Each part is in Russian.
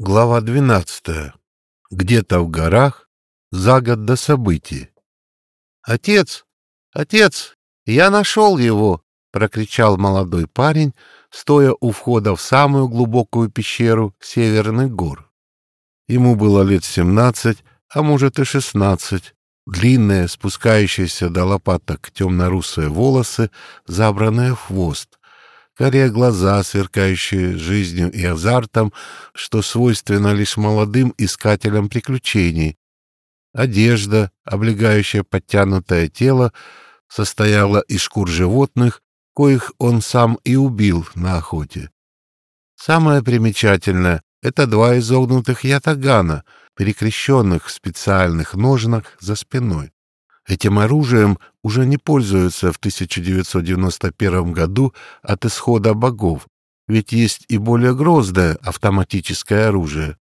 Глава 12. Где-то в горах за год до событий. «Отец! Отец! Я нашел его!» — прокричал молодой парень, стоя у входа в самую глубокую пещеру Северных гор. Ему было лет семнадцать, а может и шестнадцать. Длинные, спускающиеся до лопаток темно-русые волосы, забранные в хвост карие глаза, сверкающие жизнью и азартом, что свойственно лишь молодым искателям приключений. Одежда, облегающая подтянутое тело, состояла из шкур животных, коих он сам и убил на охоте. Самое примечательное — это два изогнутых ятагана, перекрещенных в специальных ножнах за спиной. Этим оружием уже не пользуются в 1991 году от исхода богов, ведь есть и более грозное автоматическое оружие.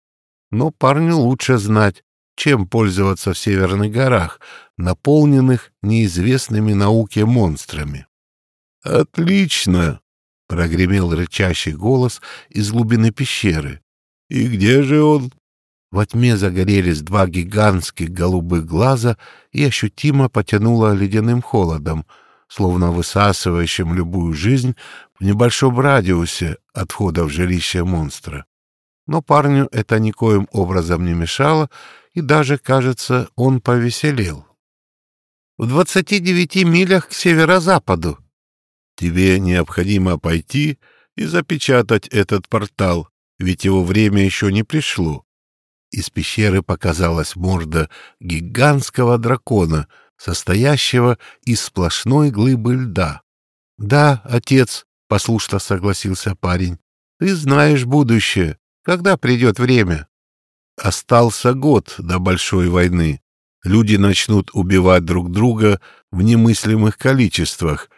Но парню лучше знать, чем пользоваться в Северных горах, наполненных неизвестными науке монстрами. «Отлично!» — прогремел рычащий голос из глубины пещеры. «И где же он?» Во тьме загорелись два гигантских голубых глаза и ощутимо потянуло ледяным холодом, словно высасывающим любую жизнь в небольшом радиусе от входа в жилище монстра. Но парню это никоим образом не мешало, и даже, кажется, он повеселел. «В двадцати девяти милях к северо-западу». «Тебе необходимо пойти и запечатать этот портал, ведь его время еще не пришло», из пещеры показалась морда гигантского дракона, состоящего из сплошной глыбы льда. — Да, отец, — послушно согласился парень, — ты знаешь будущее. Когда придет время? Остался год до большой войны. Люди начнут убивать друг друга в немыслимых количествах,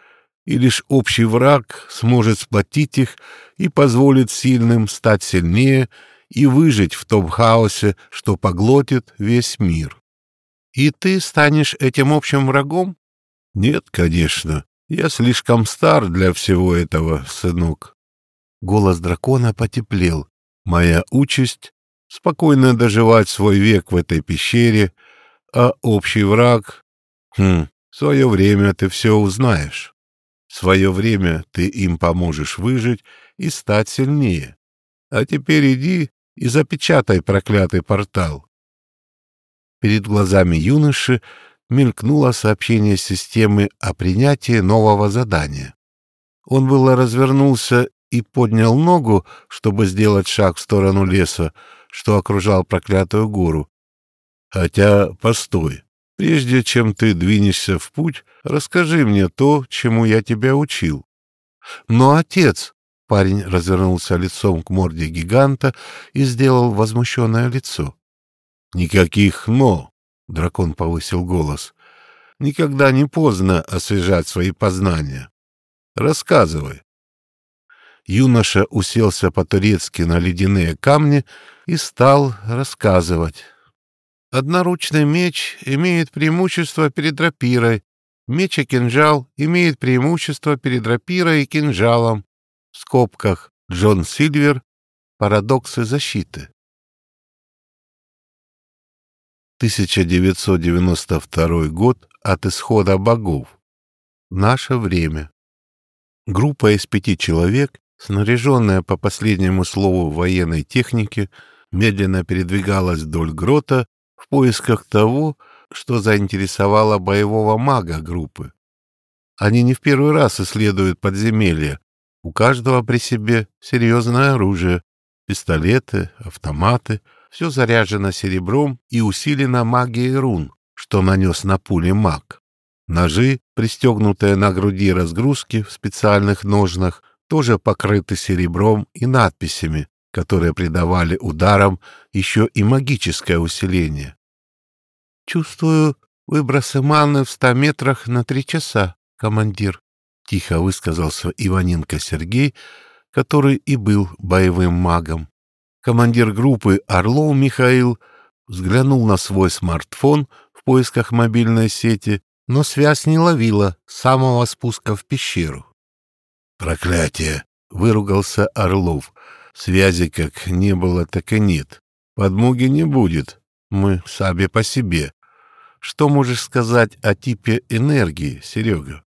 и лишь общий враг сможет сплотить их и позволит сильным стать сильнее и выжить в том хаосе, что поглотит весь мир. И ты станешь этим общим врагом? Нет, конечно. Я слишком стар для всего этого, сынок. Голос дракона потеплел. Моя участь — спокойно доживать свой век в этой пещере, а общий враг... Хм, в свое время ты все узнаешь. В свое время ты им поможешь выжить и стать сильнее. А теперь иди и запечатай проклятый портал. Перед глазами юноши мелькнуло сообщение системы о принятии нового задания. Он было развернулся и поднял ногу, чтобы сделать шаг в сторону леса, что окружал проклятую гору. Хотя, постой, прежде чем ты двинешься в путь, расскажи мне то, чему я тебя учил. Но, отец, Парень развернулся лицом к морде гиганта и сделал возмущенное лицо. «Никаких «но», — дракон повысил голос. «Никогда не поздно освежать свои познания. Рассказывай». Юноша уселся по-турецки на ледяные камни и стал рассказывать. Одноручный меч имеет преимущество перед рапирой. Меч и кинжал имеют преимущество перед рапирой и кинжалом в скобках Джон Сильвер «Парадоксы защиты». 1992 год от исхода богов. Наше время. Группа из пяти человек, снаряженная по последнему слову военной техники, медленно передвигалась вдоль грота в поисках того, что заинтересовало боевого мага группы. Они не в первый раз исследуют подземелья, у каждого при себе серьезное оружие, пистолеты, автоматы, все заряжено серебром и усилено магией рун, что нанес на пули маг. Ножи, пристегнутые на груди разгрузки в специальных ножнах, тоже покрыты серебром и надписями, которые придавали ударам еще и магическое усиление. «Чувствую выбросы маны в ста метрах на три часа, командир», — тихо высказался Иваненко Сергей, который и был боевым магом. Командир группы Орлов Михаил взглянул на свой смартфон в поисках мобильной сети, но связь не ловила самого спуска в пещеру. «Проклятие!» — выругался Орлов. Связи как не было, так и нет. Подмоги не будет. Мы сами по себе. Что можешь сказать о типе энергии, Серега?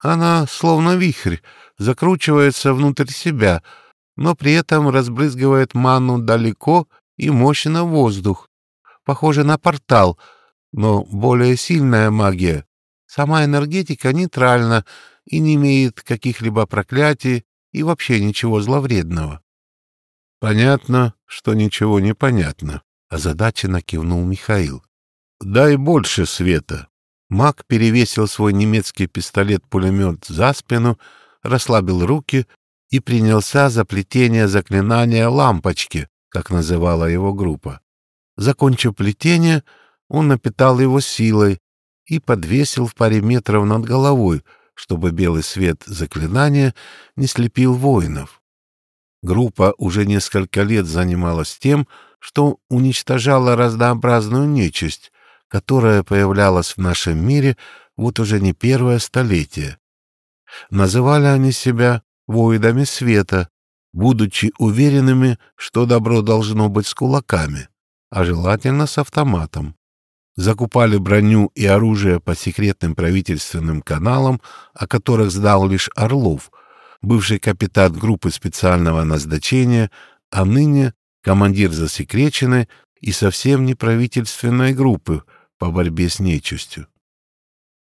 Она, словно вихрь, закручивается внутрь себя, но при этом разбрызгивает ману далеко и мощно в воздух. Похоже на портал, но более сильная магия. Сама энергетика нейтральна и не имеет каких-либо проклятий и вообще ничего зловредного. Понятно, что ничего не понятно, озадаченно кивнул Михаил. Дай больше света. Маг перевесил свой немецкий пистолет-пулемет за спину, расслабил руки и принялся за плетение заклинания «лампочки», как называла его группа. Закончив плетение, он напитал его силой и подвесил в паре метров над головой, чтобы белый свет заклинания не слепил воинов. Группа уже несколько лет занималась тем, что уничтожала разнообразную нечисть, которая появлялась в нашем мире вот уже не первое столетие. Называли они себя воидами света, будучи уверенными, что добро должно быть с кулаками, а желательно с автоматом. Закупали броню и оружие по секретным правительственным каналам, о которых знал лишь Орлов — бывший капитан группы специального назначения, а ныне командир засекреченной и совсем не правительственной группы по борьбе с нечистью.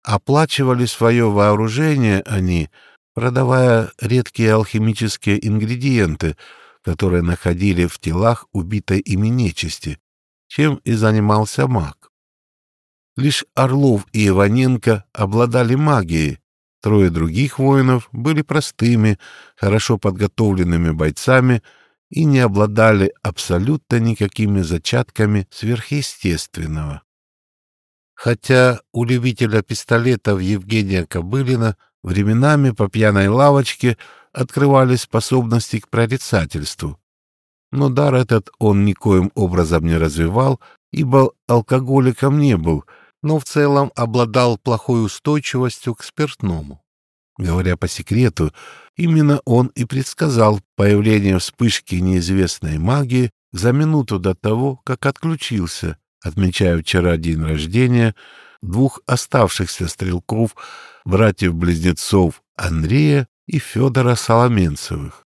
Оплачивали свое вооружение они, продавая редкие алхимические ингредиенты, которые находили в телах убитой ими нечисти, чем и занимался маг. Лишь Орлов и Иваненко обладали магией, Трое других воинов были простыми, хорошо подготовленными бойцами и не обладали абсолютно никакими зачатками сверхъестественного. Хотя у любителя пистолетов Евгения Кобылина временами по пьяной лавочке открывались способности к прорицательству. Но дар этот он никоим образом не развивал, ибо алкоголиком не был — но в целом обладал плохой устойчивостью к спиртному. Говоря по секрету, именно он и предсказал появление вспышки неизвестной магии за минуту до того, как отключился, отмечая вчера день рождения двух оставшихся стрелков, братьев-близнецов Андрея и Федора Соломенцевых.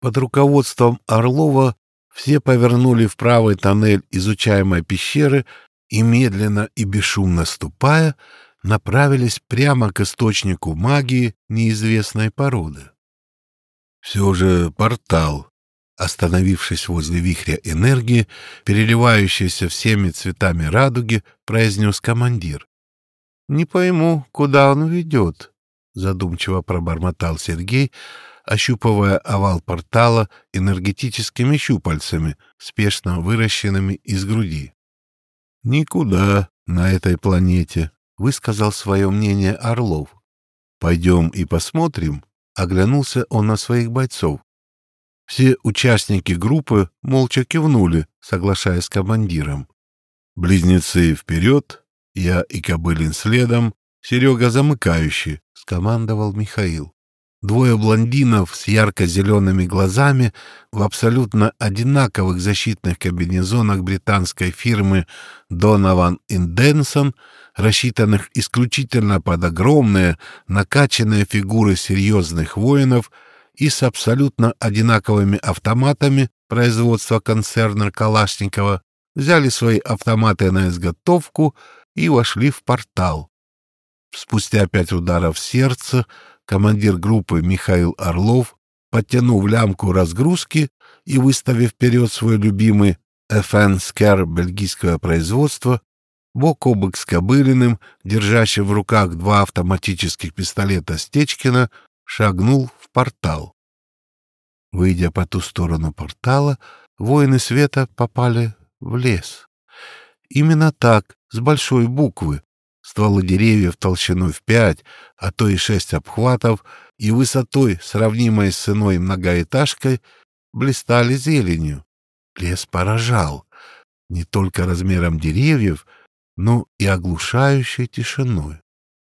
Под руководством Орлова все повернули в правый тоннель изучаемой пещеры и, медленно и бесшумно ступая, направились прямо к источнику магии неизвестной породы. Все же портал, остановившись возле вихря энергии, переливающейся всеми цветами радуги, произнес командир. — Не пойму, куда он ведет, — задумчиво пробормотал Сергей, ощупывая овал портала энергетическими щупальцами, спешно выращенными из груди. «Никуда на этой планете», — высказал свое мнение Орлов. «Пойдем и посмотрим», — оглянулся он на своих бойцов. Все участники группы молча кивнули, соглашаясь с командиром. «Близнецы вперед, я и Кобылин следом, Серега замыкающий», — скомандовал Михаил. Двое блондинов с ярко-зелеными глазами в абсолютно одинаковых защитных комбинезонах британской фирмы Donovan Denson, рассчитанных исключительно под огромные, накачанные фигуры серьезных воинов и с абсолютно одинаковыми автоматами производства концерна Калашникова, взяли свои автоматы на изготовку и вошли в портал. Спустя пять ударов сердца командир группы Михаил Орлов, подтянув лямку разгрузки и выставив вперед свой любимый FN Scare бельгийского производства, бок о бок с Кобылиным, держащим в руках два автоматических пистолета Стечкина, шагнул в портал. Выйдя по ту сторону портала, воины света попали в лес. Именно так, с большой буквы, Стволы деревьев толщиной в пять, а то и шесть обхватов и высотой, сравнимой с иной многоэтажкой, блистали зеленью. Лес поражал не только размером деревьев, но и оглушающей тишиной.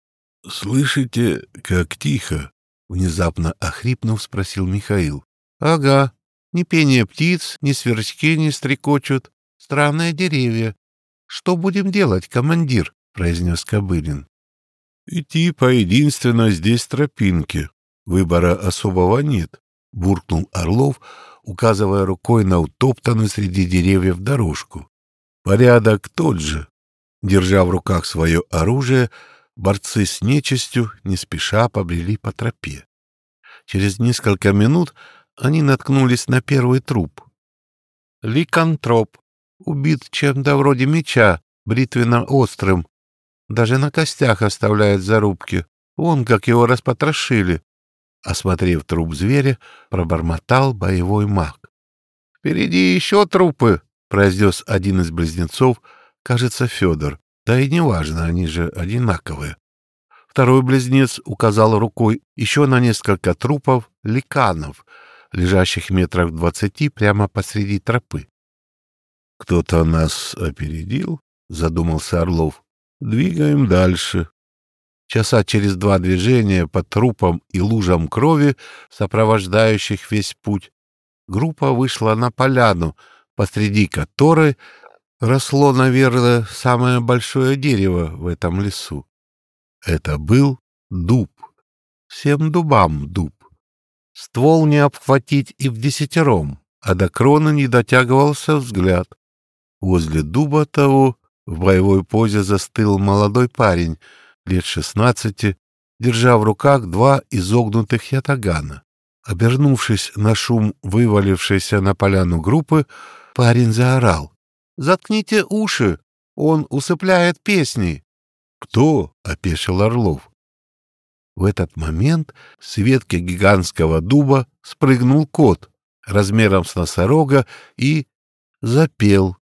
— Слышите, как тихо? — внезапно охрипнув, спросил Михаил. — Ага, Ни пение птиц, ни сверчки не стрекочут. Странные деревья. Что будем делать, командир? — произнес Кобылин. — Идти по единственной здесь тропинке. Выбора особого нет, — буркнул Орлов, указывая рукой на утоптанную среди деревьев дорожку. Порядок тот же. Держа в руках свое оружие, борцы с нечистью не спеша побрели по тропе. Через несколько минут они наткнулись на первый труп. Ликантроп, убит чем-то вроде меча, бритвенно-острым. Даже на костях оставляет зарубки. Вон как его распотрошили. Осмотрев труп зверя, пробормотал боевой маг. — Впереди еще трупы, — произнес один из близнецов, кажется, Федор. Да и неважно, они же одинаковые. Второй близнец указал рукой еще на несколько трупов ликанов, лежащих метрах в двадцати прямо посреди тропы. «Кто-то нас опередил?» — задумался Орлов. «Двигаем дальше». Часа через два движения по трупам и лужам крови, сопровождающих весь путь, группа вышла на поляну, посреди которой росло, наверное, самое большое дерево в этом лесу. Это был дуб. Всем дубам дуб. Ствол не обхватить и в десятером, а до крона не дотягивался взгляд. Возле дуба того в боевой позе застыл молодой парень — лет шестнадцати, держа в руках два изогнутых ятагана. Обернувшись на шум вывалившейся на поляну группы, парень заорал. «Заткните уши! Он усыпляет песни!» «Кто?» — опешил Орлов. В этот момент с ветки гигантского дуба спрыгнул кот размером с носорога и запел,